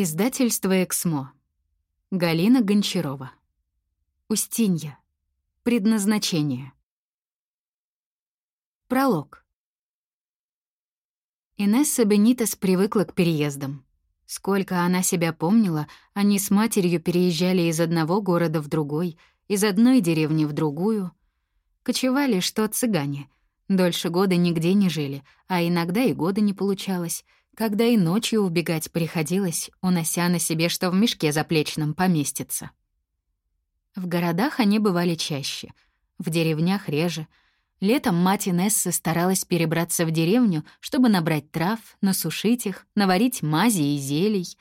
Издательство «Эксмо». Галина Гончарова. Устинья. Предназначение. Пролог. Инесса Бенитес привыкла к переездам. Сколько она себя помнила, они с матерью переезжали из одного города в другой, из одной деревни в другую. Кочевали, что цыгане. Дольше года нигде не жили, а иногда и года не получалось — когда и ночью убегать приходилось, унося на себе, что в мешке заплечном поместится. В городах они бывали чаще, в деревнях реже. Летом мать Инессы старалась перебраться в деревню, чтобы набрать трав, насушить их, наварить мази и зелий.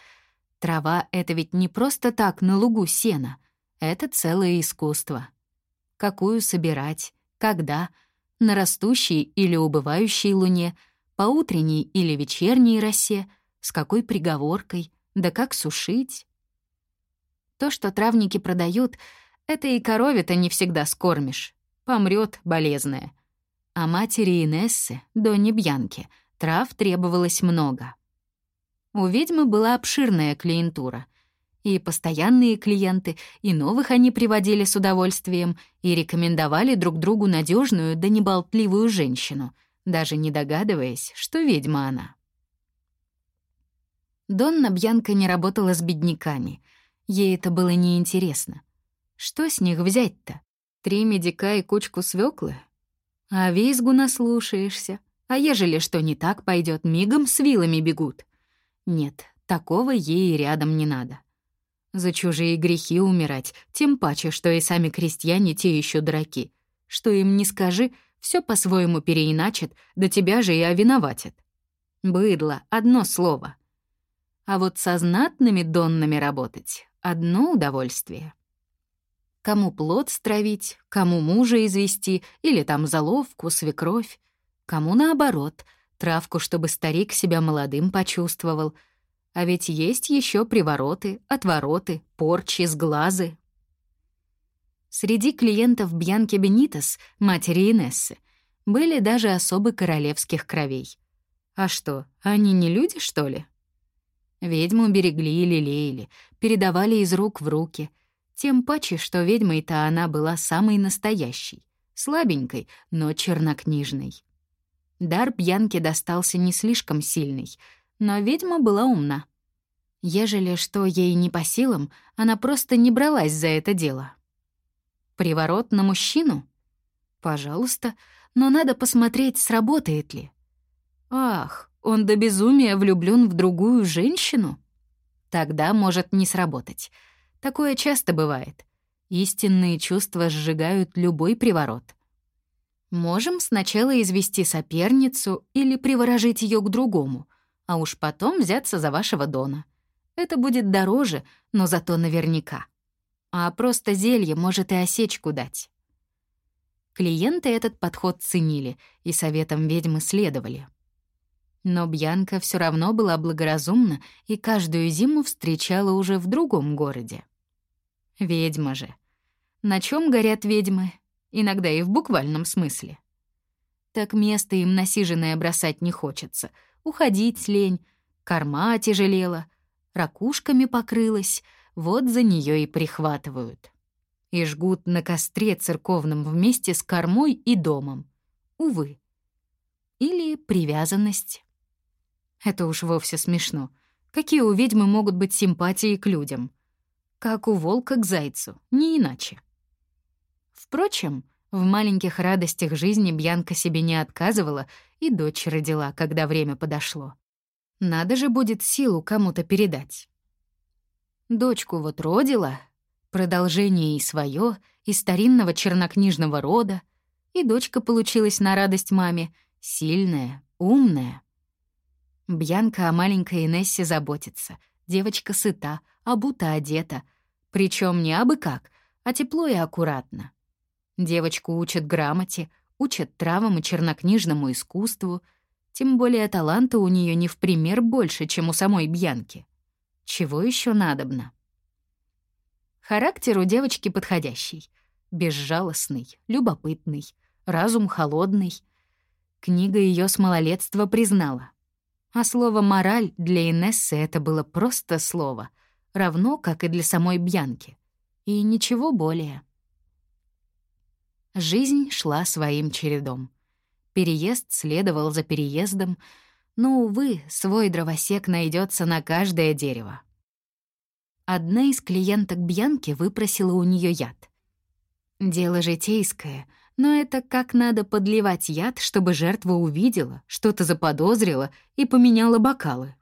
Трава — это ведь не просто так на лугу сена. Это целое искусство. Какую собирать, когда, на растущей или убывающей луне — по утренней или вечерней росе, с какой приговоркой, да как сушить. То, что травники продают, это и корове-то не всегда скормишь. Помрет болезная. А матери Инессы, Доне Бьянки, трав требовалось много. У ведьмы была обширная клиентура. И постоянные клиенты, и новых они приводили с удовольствием и рекомендовали друг другу надежную да неболтливую женщину — даже не догадываясь, что ведьма она. Донна Бьянка не работала с бедняками. Ей это было неинтересно. Что с них взять-то? Три медика и кучку свеклы? А визгу наслушаешься. А ежели что не так пойдет, мигом с вилами бегут. Нет, такого ей рядом не надо. За чужие грехи умирать, тем паче, что и сами крестьяне те еще дураки. Что им не скажи — все по-своему переиначит, да тебя же и овиноватит. Быдло — одно слово. А вот со знатными доннами работать — одно удовольствие. Кому плод стравить, кому мужа извести или там заловку, свекровь, кому наоборот, травку, чтобы старик себя молодым почувствовал. А ведь есть еще привороты, отвороты, порчи, сглазы, Среди клиентов Бьянки Бенитес, матери Инессы, были даже особы королевских кровей. А что, они не люди, что ли? Ведьму берегли и лелеяли, передавали из рук в руки. Тем паче, что ведьмой-то она была самой настоящей, слабенькой, но чернокнижной. Дар Бьянке достался не слишком сильный, но ведьма была умна. Ежели что ей не по силам, она просто не бралась за это дело. Приворот на мужчину? Пожалуйста, но надо посмотреть, сработает ли. Ах, он до безумия влюблён в другую женщину? Тогда может не сработать. Такое часто бывает. Истинные чувства сжигают любой приворот. Можем сначала извести соперницу или приворожить её к другому, а уж потом взяться за вашего Дона. Это будет дороже, но зато наверняка а просто зелье может и осечку дать. Клиенты этот подход ценили и советам ведьмы следовали. Но Бьянка все равно была благоразумна и каждую зиму встречала уже в другом городе. Ведьма же. На чем горят ведьмы? Иногда и в буквальном смысле. Так место им насиженное бросать не хочется. Уходить лень, корма тяжелела, ракушками покрылась — вот за нее и прихватывают. И жгут на костре церковном вместе с кормой и домом. Увы. Или привязанность. Это уж вовсе смешно. Какие у ведьмы могут быть симпатии к людям? Как у волка к зайцу, не иначе. Впрочем, в маленьких радостях жизни Бьянка себе не отказывала и дочь родила, когда время подошло. Надо же будет силу кому-то передать. Дочку вот родила, продолжение и свое, из старинного чернокнижного рода, и дочка получилась на радость маме, сильная, умная. Бьянка о маленькой Инессе заботится. Девочка сыта, обута одета. Причем не абы как, а тепло и аккуратно. Девочку учат грамоте, учат травам и чернокнижному искусству, тем более таланта у нее не в пример больше, чем у самой Бьянки. Чего еще надобно? Характер у девочки подходящий. Безжалостный, любопытный, разум холодный. Книга ее с малолетства признала. А слово «мораль» для Инессы это было просто слово, равно как и для самой Бьянки. И ничего более. Жизнь шла своим чередом. Переезд следовал за переездом, но, увы, свой дровосек найдется на каждое дерево. Одна из клиенток Бьянки выпросила у нее яд. Дело житейское, но это как надо подливать яд, чтобы жертва увидела, что-то заподозрила и поменяла бокалы.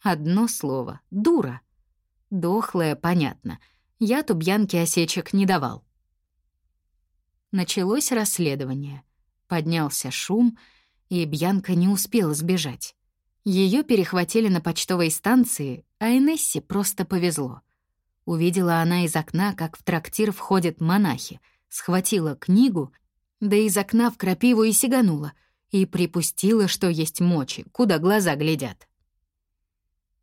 Одно слово — дура. Дохлая, понятно. Яд у Бьянки осечек не давал. Началось расследование. Поднялся шум, и Бьянка не успела сбежать. Ее перехватили на почтовой станции, а Инессе просто повезло. Увидела она из окна, как в трактир входят монахи, схватила книгу, да из окна в крапиву и сиганула, и припустила, что есть мочи, куда глаза глядят.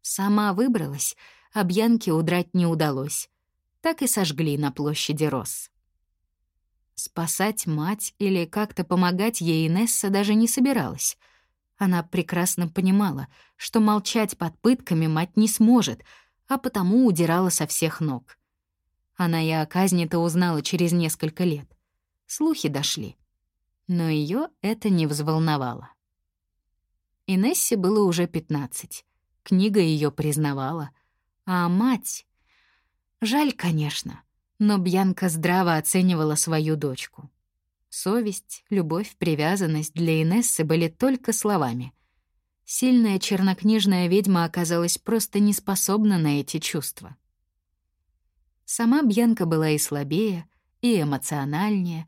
Сама выбралась, а Бьянке удрать не удалось. Так и сожгли на площади Рос. Спасать мать или как-то помогать ей Инесса даже не собиралась. Она прекрасно понимала, что молчать под пытками мать не сможет, а потому удирала со всех ног. Она и о казни-то узнала через несколько лет. Слухи дошли. Но ее это не взволновало. Инессе было уже 15. Книга ее признавала. А мать... Жаль, конечно но Бьянка здраво оценивала свою дочку. Совесть, любовь, привязанность для Инессы были только словами. Сильная чернокнижная ведьма оказалась просто не способна на эти чувства. Сама Бьянка была и слабее, и эмоциональнее.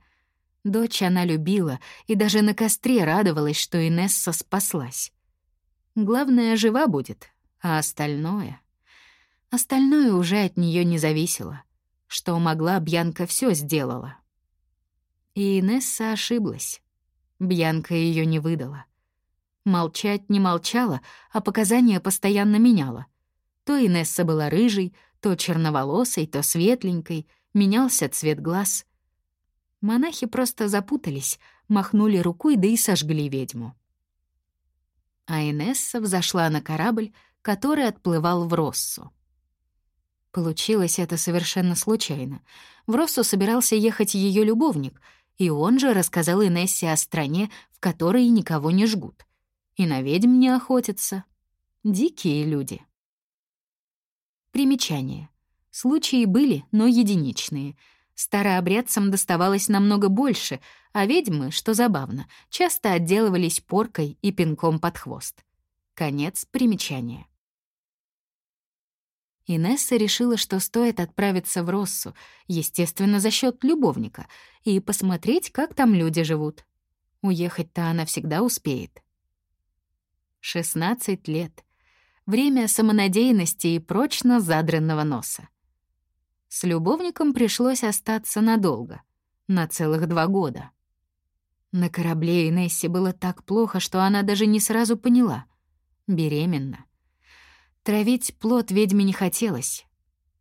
Дочь она любила и даже на костре радовалась, что Инесса спаслась. Главное, жива будет, а остальное... Остальное уже от нее не зависело — что могла, Бьянка все сделала. И Инесса ошиблась. Бьянка ее не выдала. Молчать не молчала, а показания постоянно меняла. То Инесса была рыжей, то черноволосой, то светленькой, менялся цвет глаз. Монахи просто запутались, махнули рукой, да и сожгли ведьму. А Инесса взошла на корабль, который отплывал в Россу. Получилось это совершенно случайно. В Россу собирался ехать ее любовник, и он же рассказал Инессе о стране, в которой никого не жгут. И на ведьм не охотятся. Дикие люди. Примечание. Случаи были, но единичные. Старообрядцам доставалось намного больше, а ведьмы, что забавно, часто отделывались поркой и пинком под хвост. Конец примечания. Инесса решила, что стоит отправиться в Россу, естественно, за счет любовника, и посмотреть, как там люди живут. Уехать-то она всегда успеет. 16 лет. Время самонадеянности и прочно задранного носа. С любовником пришлось остаться надолго, на целых два года. На корабле Инессе было так плохо, что она даже не сразу поняла. Беременна. Травить плод ведьме не хотелось.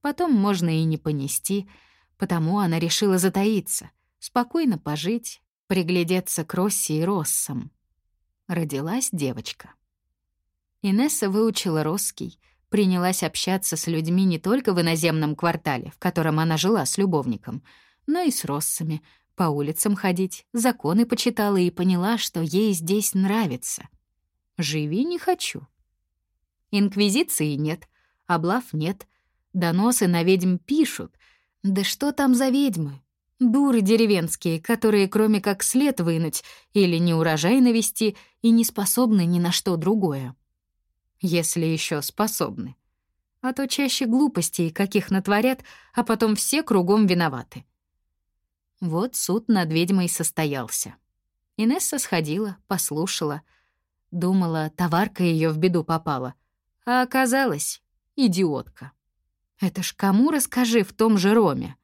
Потом можно и не понести, потому она решила затаиться, спокойно пожить, приглядеться к Росси и Россам. Родилась девочка. Инесса выучила русский, принялась общаться с людьми не только в иноземном квартале, в котором она жила с любовником, но и с Россами, по улицам ходить, законы почитала и поняла, что ей здесь нравится. «Живи не хочу», Инквизиции нет, облав нет, доносы на ведьм пишут. Да что там за ведьмы? Дуры деревенские, которые кроме как след вынуть или не урожай навести и не способны ни на что другое. Если еще способны. А то чаще глупостей, каких натворят, а потом все кругом виноваты. Вот суд над ведьмой состоялся. Инесса сходила, послушала. Думала, товарка ее в беду попала. А оказалось, идиотка. Это ж кому расскажи в том же Роме?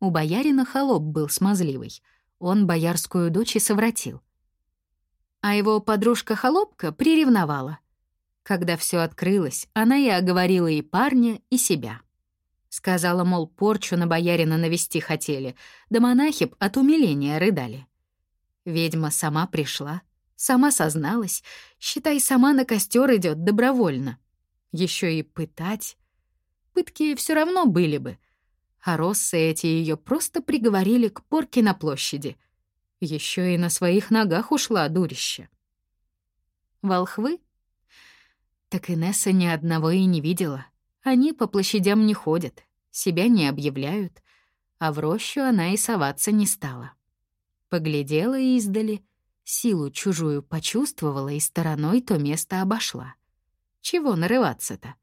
У боярина холоп был смазливый. Он боярскую дочь и совратил. А его подружка-холопка приревновала. Когда все открылось, она и оговорила и парня, и себя. Сказала, мол, порчу на боярина навести хотели, да монахи б от умиления рыдали. Ведьма сама пришла, Сама созналась, считай, сама на костер идет добровольно. Еще и пытать. Пытки все равно были бы. А россы эти ее просто приговорили к порке на площади. Еще и на своих ногах ушла дурище. Волхвы? Так Инесса ни одного и не видела. Они по площадям не ходят, себя не объявляют, а в рощу она и соваться не стала. Поглядела издали, силу чужую почувствовала и стороной то место обошла. Чего нарываться-то?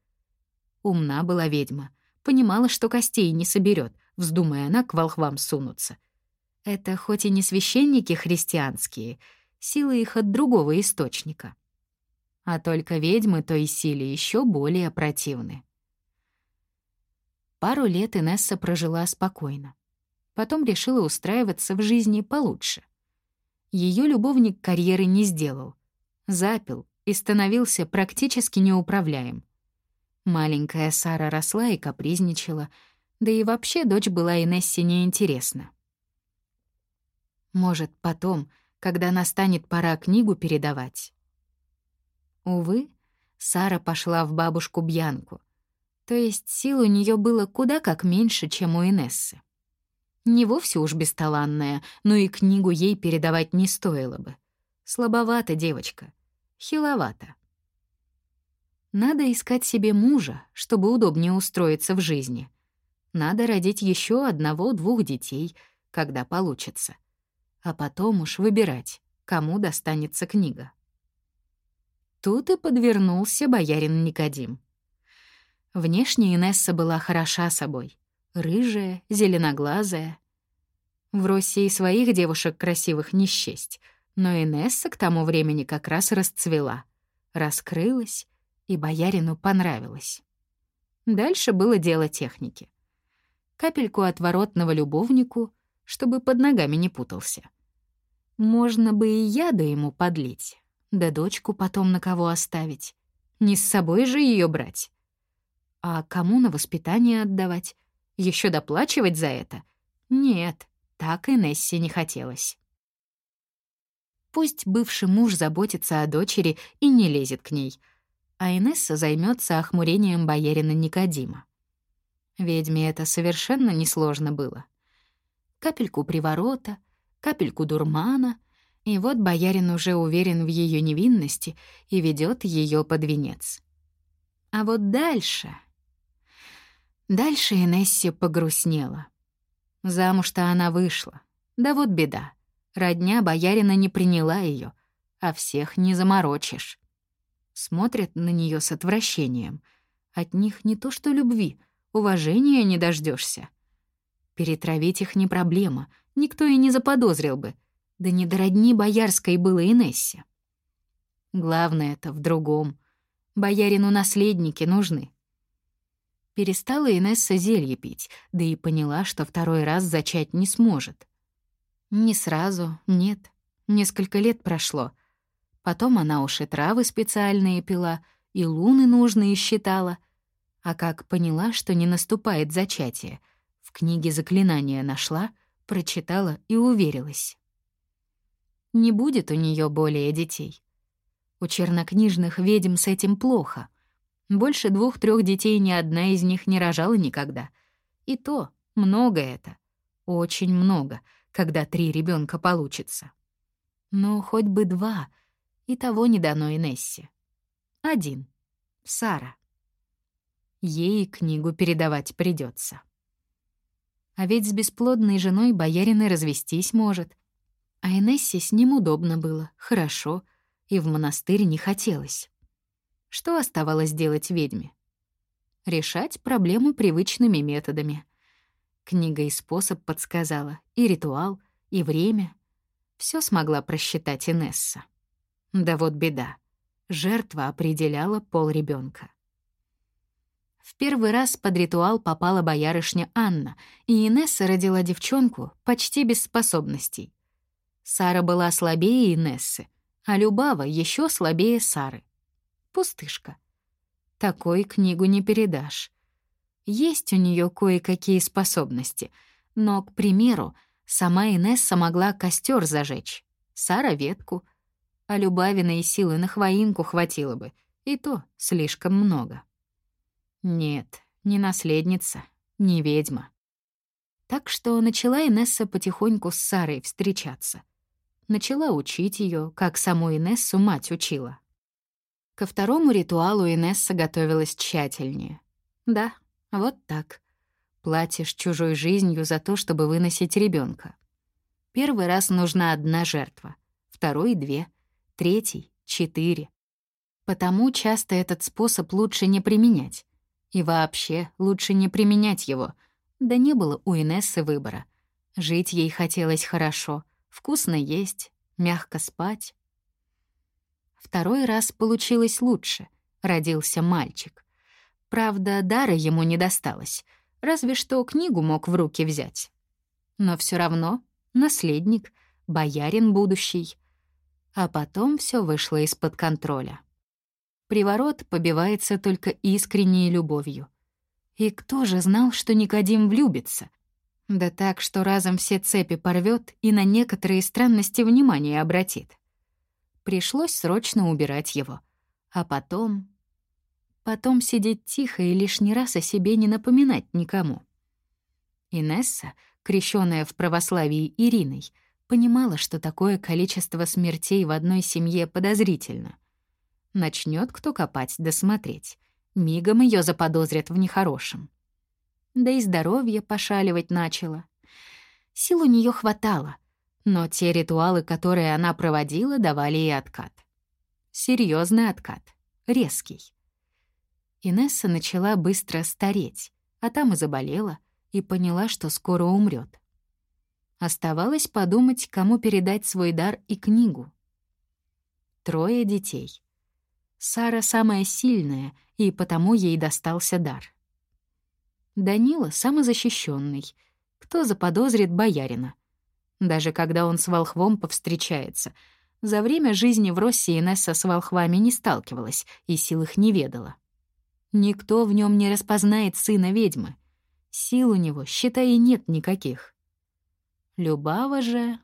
Умна была ведьма, понимала, что костей не соберет, вздумая она к волхвам сунуться. Это хоть и не священники христианские, силы их от другого источника. А только ведьмы той силе еще более противны. Пару лет Инесса прожила спокойно. Потом решила устраиваться в жизни получше. Ее любовник карьеры не сделал. Запил и становился практически неуправляем. Маленькая Сара росла и капризничала, да и вообще дочь была Инессе неинтересна. Может, потом, когда настанет пора книгу передавать. Увы, Сара пошла в бабушку Бьянку, то есть сил у нее было куда как меньше, чем у Инессы. Не вовсе уж бесталанная, но и книгу ей передавать не стоило бы. Слабовата девочка, хиловата. Надо искать себе мужа, чтобы удобнее устроиться в жизни. Надо родить еще одного-двух детей, когда получится. А потом уж выбирать, кому достанется книга. Тут и подвернулся боярин Никодим. Внешне Инесса была хороша собой. Рыжая, зеленоглазая. В России своих девушек красивых не счесть, но Инесса к тому времени как раз расцвела, раскрылась, и боярину понравилась. Дальше было дело техники. Капельку отворотного любовнику, чтобы под ногами не путался. Можно бы и яда ему подлить, да дочку потом на кого оставить. Не с собой же ее брать. А кому на воспитание отдавать? Еще доплачивать за это? Нет, так и Нессе не хотелось. Пусть бывший муж заботится о дочери и не лезет к ней, а Инесса займется охмурением боярина Никодима. Ведьме это совершенно несложно было. Капельку приворота, капельку дурмана, и вот боярин уже уверен в ее невинности и ведет ее под венец. А вот дальше... Дальше Инессе погрустнела. Замуж-то она вышла. Да вот беда. Родня боярина не приняла ее, а всех не заморочишь. Смотрят на нее с отвращением. От них не то что любви, уважения не дождешься. Перетравить их не проблема, никто и не заподозрил бы. Да не до родни боярской было Инессе. Главное-то в другом. Боярину наследники нужны. Перестала Инесса зелье пить, да и поняла, что второй раз зачать не сможет. Не сразу, нет. Несколько лет прошло. Потом она уж и травы специальные пила, и луны нужные считала. А как поняла, что не наступает зачатие, в книге заклинания нашла, прочитала и уверилась. Не будет у нее более детей. У чернокнижных ведьм с этим плохо — больше двух-трех детей ни одна из них не рожала никогда. И то много это. Очень много, когда три ребенка получится. Но хоть бы два, и того не дано Инессе. Один. Сара. Ей книгу передавать придется. А ведь с бесплодной женой боярин и развестись может. А Инессе с ним удобно было, хорошо, и в монастырь не хотелось. Что оставалось делать ведьме? Решать проблему привычными методами. Книга и способ подсказала, и ритуал, и время. Все смогла просчитать Инесса. Да вот беда. Жертва определяла пол ребенка. В первый раз под ритуал попала боярышня Анна, и Инесса родила девчонку почти без способностей. Сара была слабее Инессы, а Любава еще слабее Сары пустышка. Такой книгу не передашь. Есть у нее кое-какие способности, но, к примеру, сама Инесса могла костер зажечь, Сара — ветку. а Любавиной силы на хвоинку хватило бы, и то слишком много. Нет, не наследница, не ведьма. Так что начала Инесса потихоньку с Сарой встречаться. Начала учить ее, как саму Инессу мать учила. Ко второму ритуалу Инесса готовилась тщательнее. Да, вот так. Платишь чужой жизнью за то, чтобы выносить ребенка. Первый раз нужна одна жертва, второй — две, третий — четыре. Потому часто этот способ лучше не применять. И вообще лучше не применять его — да не было у Инессы выбора. Жить ей хотелось хорошо, вкусно есть, мягко спать. Второй раз получилось лучше. Родился мальчик. Правда, дара ему не досталось, разве что книгу мог в руки взять. Но все равно наследник, боярин будущий. А потом все вышло из-под контроля. Приворот побивается только искренней любовью — и кто же знал, что Никодим влюбится? Да так, что разом все цепи порвет и на некоторые странности внимание обратит. Пришлось срочно убирать его. А потом... Потом сидеть тихо и лишний раз о себе не напоминать никому. Инесса, крещенная в православии Ириной, понимала, что такое количество смертей в одной семье подозрительно. Начнет кто копать да смотреть. Мигом ее заподозрят в нехорошем. Да и здоровье пошаливать начало. Сил у нее хватало, но те ритуалы, которые она проводила, давали ей откат. Серьезный откат, резкий. Инесса начала быстро стареть, а там и заболела, и поняла, что скоро умрет. Оставалось подумать, кому передать свой дар и книгу. Трое детей. Сара самая сильная — и потому ей достался дар. Данила самозащищенный. Кто заподозрит боярина? Даже когда он с волхвом повстречается. За время жизни в России Инесса с волхвами не сталкивалась и сил их не ведала. Никто в нем не распознает сына ведьмы. Сил у него, считай, нет никаких. Любава же...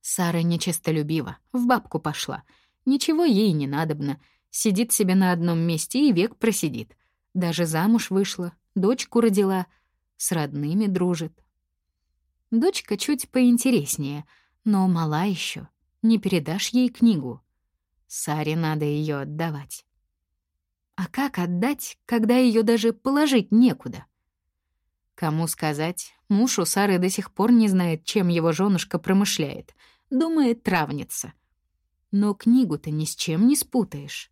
Сара нечистолюбива, в бабку пошла. Ничего ей не надобно — Сидит себе на одном месте и век просидит. Даже замуж вышла, дочку родила, с родными дружит. Дочка чуть поинтереснее, но мала еще. Не передашь ей книгу. Саре надо ее отдавать. А как отдать, когда ее даже положить некуда? Кому сказать, муж у Сары до сих пор не знает, чем его женушка промышляет. Думает, травница. Но книгу-то ни с чем не спутаешь.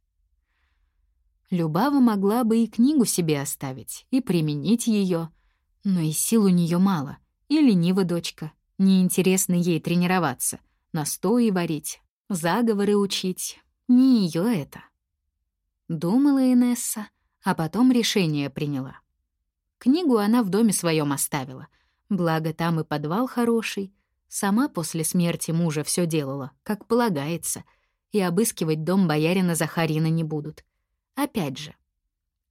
Любава могла бы и книгу себе оставить, и применить ее, но и сил у нее мало, и ленива дочка, неинтересно ей тренироваться, настои варить, заговоры учить. Не ее это. Думала Инесса, а потом решение приняла. Книгу она в доме своем оставила, благо там и подвал хороший. Сама после смерти мужа все делала, как полагается, и обыскивать дом боярина Захарина не будут — Опять же,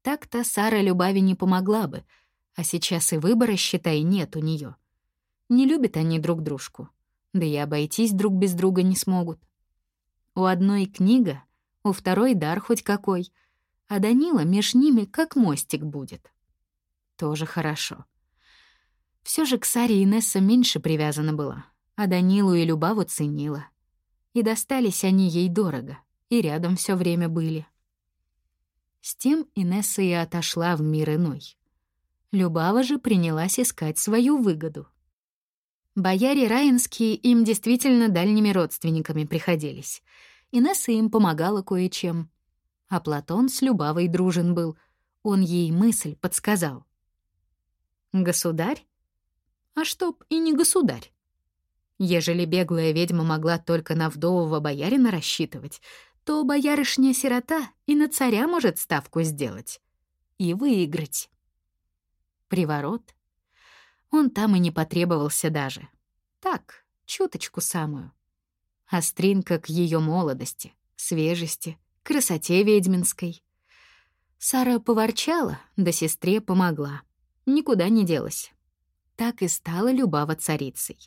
так-то Сара Любави не помогла бы, а сейчас и выбора, считай, нет у нее. Не любят они друг дружку, да и обойтись друг без друга не смогут. У одной книга, у второй дар хоть какой, а Данила меж ними как мостик будет. Тоже хорошо. Все же к Саре Инесса меньше привязана была, а Данилу и Любаву ценила. И достались они ей дорого, и рядом все время были. С тем Инесса и отошла в мир иной. Любава же принялась искать свою выгоду. Бояре Раинские им действительно дальними родственниками приходились. Инесса им помогала кое-чем. А Платон с Любавой дружен был. Он ей мысль подсказал. «Государь? А чтоб и не государь. Ежели беглая ведьма могла только на вдового боярина рассчитывать, то боярышня-сирота и на царя может ставку сделать. И выиграть. Приворот. Он там и не потребовался даже. Так, чуточку самую. Остринка к ее молодости, свежести, красоте ведьминской. Сара поворчала, да сестре помогла. Никуда не делась. Так и стала Любава царицей.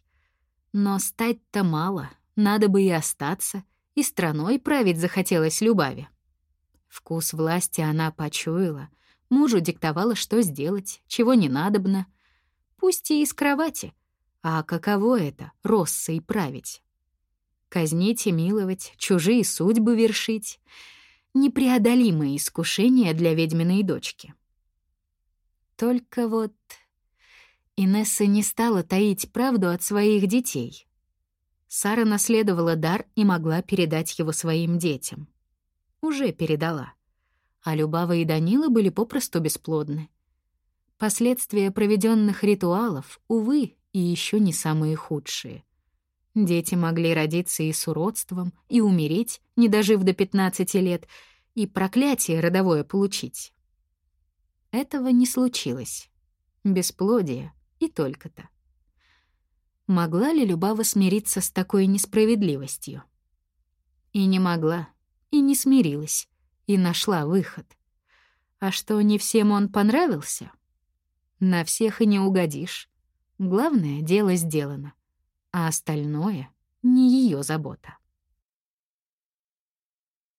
Но стать-то мало, надо бы и остаться, и страной править захотелось Любави. Вкус власти она почуяла, мужу диктовала, что сделать, чего не надобно. Пусть и из кровати. А каково это — россой править? Казнить и миловать, чужие судьбы вершить — непреодолимое искушение для ведьминой дочки. Только вот Инесса не стала таить правду от своих детей. Сара наследовала дар и могла передать его своим детям. Уже передала. А Любава и Данила были попросту бесплодны. Последствия проведенных ритуалов, увы, и еще не самые худшие. Дети могли родиться и с уродством, и умереть, не дожив до 15 лет, и проклятие родовое получить. Этого не случилось. Бесплодие и только-то. Могла ли Любава смириться с такой несправедливостью? И не могла, и не смирилась, и нашла выход. А что, не всем он понравился? На всех и не угодишь. Главное, дело сделано, а остальное — не ее забота.